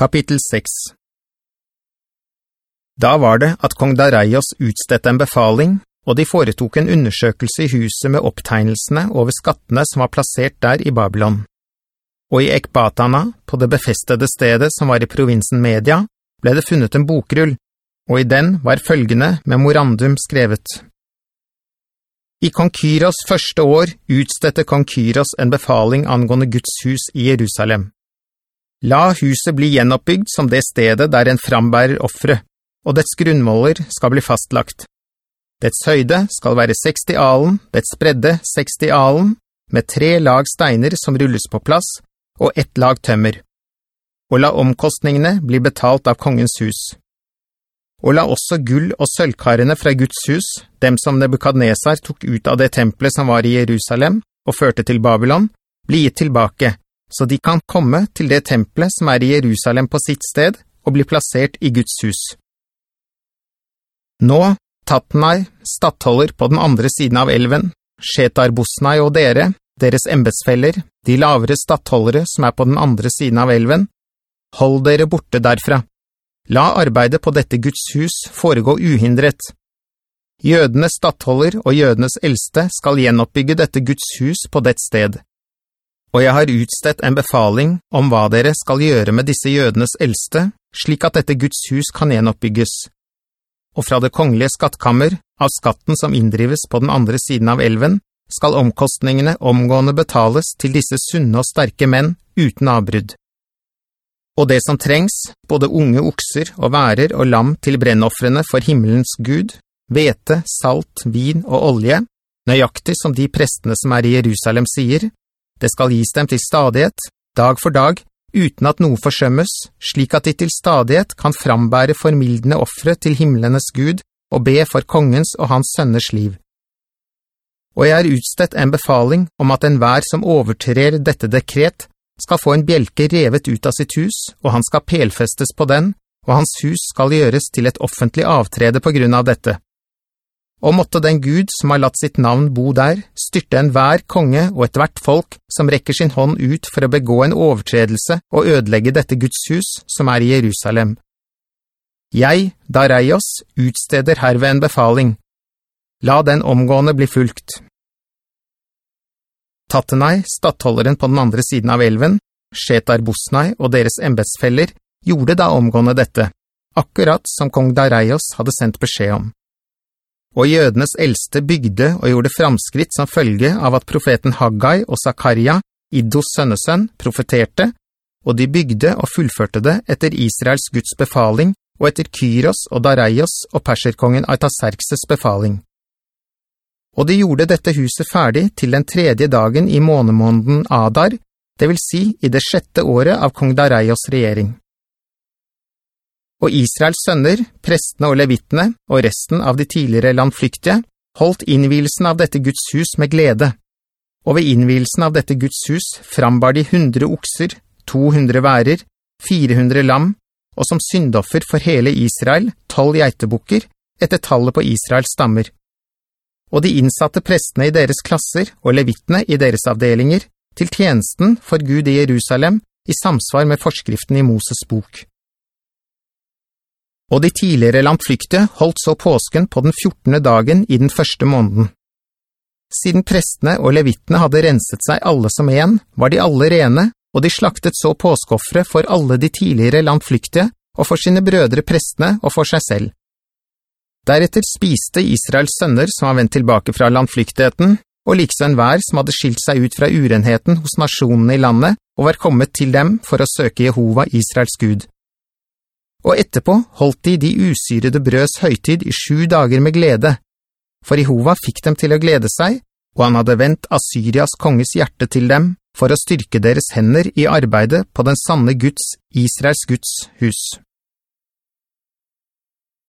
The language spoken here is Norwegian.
Kapittel 6 Da var det at kong Daraios utstedte en befaling, og de foretok en undersøkelse i huset med opptegnelsene over skattene som var plassert der i Babylon. Og i Ekbatana, på det befestede stedet som var i provinsen Media, ble det funnet en bokrull, og i den var følgende memorandum skrevet. I kong Kyros første år utstedte kong Kyros en befaling angående Guds hus i Jerusalem. La huset bli gjenoppbygd som det stedet der en frambærer offre, og dets grunnmåler skal bli fastlagt. Dets høyde skal være 60 alen, dets bredde 60 alen, med tre lag steiner som rulles på plass, og ett lag tømmer. Og la omkostningene bli betalt av kongens hus. Og la også gull- og sølvkarene fra Guds hus, dem som Nebukadnesar tok ut av det tempelet som var i Jerusalem, og førte til Babylon, bli gitt tilbake, så de kan komme til det tempelet som er i Jerusalem på sitt sted, og bli plassert i Guds hus. Nå, Tatnai, stattholder på den andre siden av elven, Shetar Bosnai og dere, deres embetsfeller, de lavere stattholdere som er på den andre siden av elven, hold dere borte derfra. La arbeidet på dette Guds hus foregå uhindret. Jødenes stattholder og jødenes eldste skal gjenoppbygge dette Guds hus på dett sted og jeg har utstedt en befaling om hva dere skal gjøre med disse jødenes eldste, slik at dette Guds hus kan gjenoppbygges. Og fra det kongelige skattkammer, av skatten som inndrives på den andre siden av elven, skal omkostningene omgående betales til disse sunne og sterke menn uten avbrudd. Og det som trengs, både unge okser og værer og lam til brennoffrene for himmelens Gud, vete, salt, vin og olje, nøyaktig som de prestene som er i Jerusalem sier, det skal gis dem til stadighet, dag for dag, uten at noe forsømmes, slik at de til stadighet kan frambære formildende offre til himmelenes Gud og be for kongens og hans sønners liv. Og jeg er utstedt en befaling om at enhver som overtrer dette dekret, skal få en bjelke revet ut av sitt hus, og han skal pelfestes på den, og hans hus skal gjøres til et offentlig avtrede på grunn av dette og måtte den Gud som har latt sitt navn bo der, styrte en hver konge og et hvert folk som rekker sin hånd ut for å begå en overtredelse og ødelegge dette Guds hus som er i Jerusalem. Jeg, Dareios, utsteder herved en befaling. La den omgående bli fulgt. Tattenai, stattholderen på den andre siden av elven, Shetar Bosnai og deres embetsfeller, gjorde da omgående dette, akkurat som kong Dareios hadde sendt beskjed om. Og jødenes eldste bygde og gjorde framskritt som følge av at profeten Haggai og Zakaria, Iddos sønnesønn, profeterte, og de bygde og fullførte det etter Israels Guds befaling og etter Kyros og Dareios og perserkongen Artaserkses befaling. Og de gjorde dette huset ferdig til den tredje dagen i månemånden Adar, det vil si i det sjette året av kong Dareios regjering. Og Israels sønner, prestene og levittene, og resten av de tidligere landflyktige, holdt innvielsen av dette Guds hus med glede. Og ved innvielsen av dette Guds hus frambar de hundre okser, 200 værer, 400 lam, og som syndoffer for hele Israel, tolv geitebukker, etter tallet på Israels stammer. Og de innsatte prestene i deres klasser og levittene i deres avdelinger til tjenesten for Gud i Jerusalem i samsvar med forskriften i Moses bok. Og de tidligere landflykte holdt så påsken på den 14. dagen i den første måneden. Siden prestene og levittene hadde renset seg alle som en, var de alle rene, og de slaktet så påskoffre for alle de tidligere landflykte, og for sine brødre prestene og for seg selv. Deretter spiste Israels sønner som var vendt tilbake fra landflyktigheten, og likso en vær som hadde skilt seg ut fra urenheten hos nasjonene i landet, og var kommet til dem for å søke Jehova, Israels Gud. Og etterpå holdt de de usyrede brøds høytid i sju dager med glede, for Jehova fikk dem til å glede seg, og han hadde vendt Assyrias konges hjerte til dem for å styrke deres hender i arbeidet på den sanne Guds, Israels Guds hus.